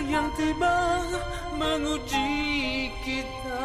yang tiba menguji kita.